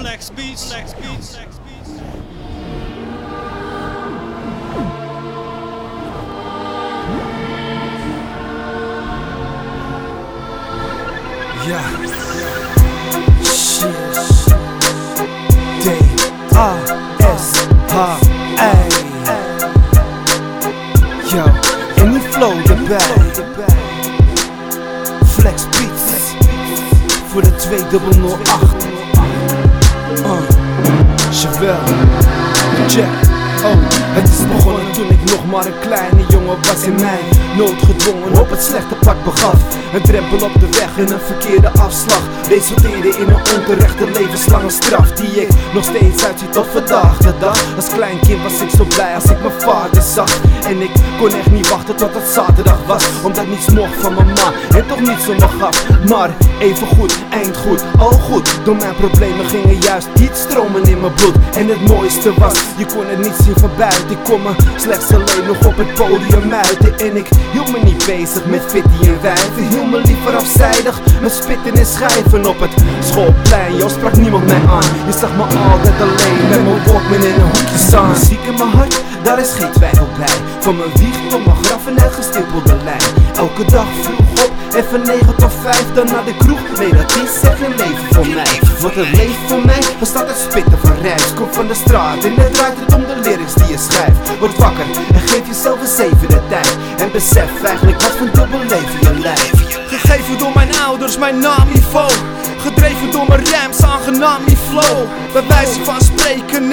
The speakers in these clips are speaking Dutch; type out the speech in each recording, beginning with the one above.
Flex Beats, Flex Beats, Flex Beats. Ja. D A S H I. Yo, en die flow erbij. Flex Beats voor de 2008. Chevelle, Jack, oh. Het is begonnen toen ik nog maar een kleine jongen was in mij Noodgedwongen op het slechte pad begaf. Een drempel op de weg en een verkeerde afslag. Resulteerde in een onterechte levenslange straf Die ik nog steeds uitzie tot vandaag de dag. Als klein kind was ik zo blij als ik mijn vader zag. En ik kon echt niet wachten tot het zaterdag was Omdat niets mocht van mijn ma en toch niets om me gaf. Maar even goed, eind goed, al goed. Door mijn problemen gingen juist iets stromen in mijn bloed En het mooiste was, je kon het niet zien van kon me slechts alleen nog op het podium uiten En ik hield me niet bezig met fitty en wijven Hield me liever afzijdig met spitten en schrijven op het schoolplein. Jou sprak niemand mij aan, je zag me altijd alleen Met mijn Walkman in een hoekje staan. Muziek in mijn hart, daar is geen twijfel bij. Van mijn wieg tot mijn graf en het gestippelde lijn. Elke dag vroeg op, even 9 tot 5 Dan naar de kroeg, nee dat is echt geen leven voor mij. Want het leven voor mij bestaat uit spitten van rijms Kom van de straat en het draait het om de lyrics die je schrijft. Word wakker en geef jezelf eens even de tijd. En besef eigenlijk wat voor dubbel leven je lijf Gegeven door mijn ouders, mijn naam niveau. Gedreven door mijn rams, aangenaam die flow Bij wijze van spreken,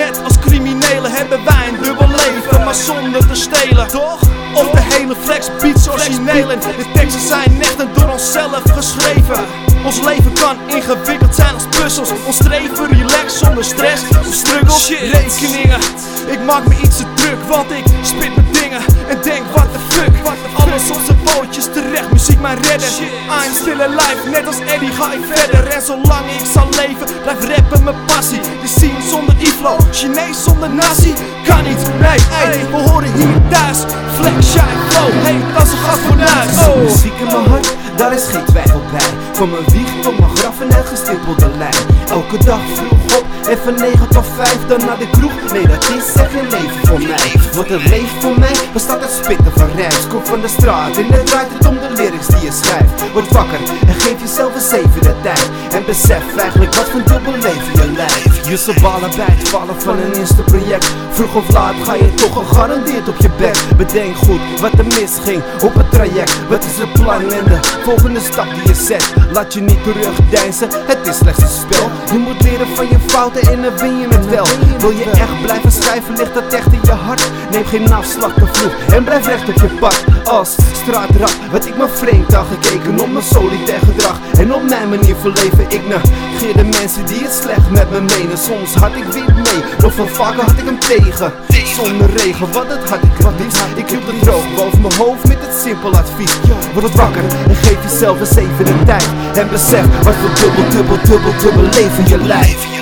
Toch? Of de hele flex beats origineel En de teksten zijn echt en door onszelf geschreven. Ons leven kan ingewikkeld zijn als puzzels. Ons streven relax zonder stress of struggles Rekeningen. Ik maak me iets te druk want ik spit mijn dingen En denk what the fuck? Alles op zijn pootjes terecht, muziek mij redden I'm still alive, net als Eddie ga ik verder. En zolang ik zal leven, blijf rappen mijn passie. De scene zonder iflo, Chinees zonder nazi Kan niet, nee, ey, we horen hier thuis. Flex, shine, flow, hey, dat is een gat vooruit Oh, Muziek in mijn hart, daar is geen twijfel bij. Van mijn wieg tot mijn graf en gestippelde lijn. Elke dag vroeg op, even 9 tot 5 Dan naar de kroeg, nee dat is echt geen leven voor mij. Want het leven voor mij bestaat uit spitten van rijms. Kom van de straat en het draait het om de lyrics die je schrijft. Word wakker en geef jezelf eens even de tijd. En besef eigenlijk wat voor dubbel leven je lijf Je zal balen bij het vallen van een eerste project. Vroeg of laat ga je toch gegarandeerd op je bek. Bedenk goed wat er misging op het traject. Wat is het plan de volgende stap die je zet. Laat je niet terugdeinzen, het is slechts een spel. Je moet leren van je fouten en dan win je het wel. Wil je echt blijven schrijven, ligt dat echt in je hart. Neem geen afslag te vroeg en blijf recht op je pad. Als straatrat werd ik me vreemd aangekeken op mijn solitair gedrag. En op mijn manier van leven Ik negeer de mensen die het slecht met me menen. Soms had ik wind mee, nog veel vaker had ik hem tegen. Zonder regen, wat het had ik het liefst. Ik hield het droog boven mijn hoofd simpel advies Word wakker en geef jezelf eens even de tijd. En besef wat voor dubbel, dubbel, dubbel, dubbel leven je lijf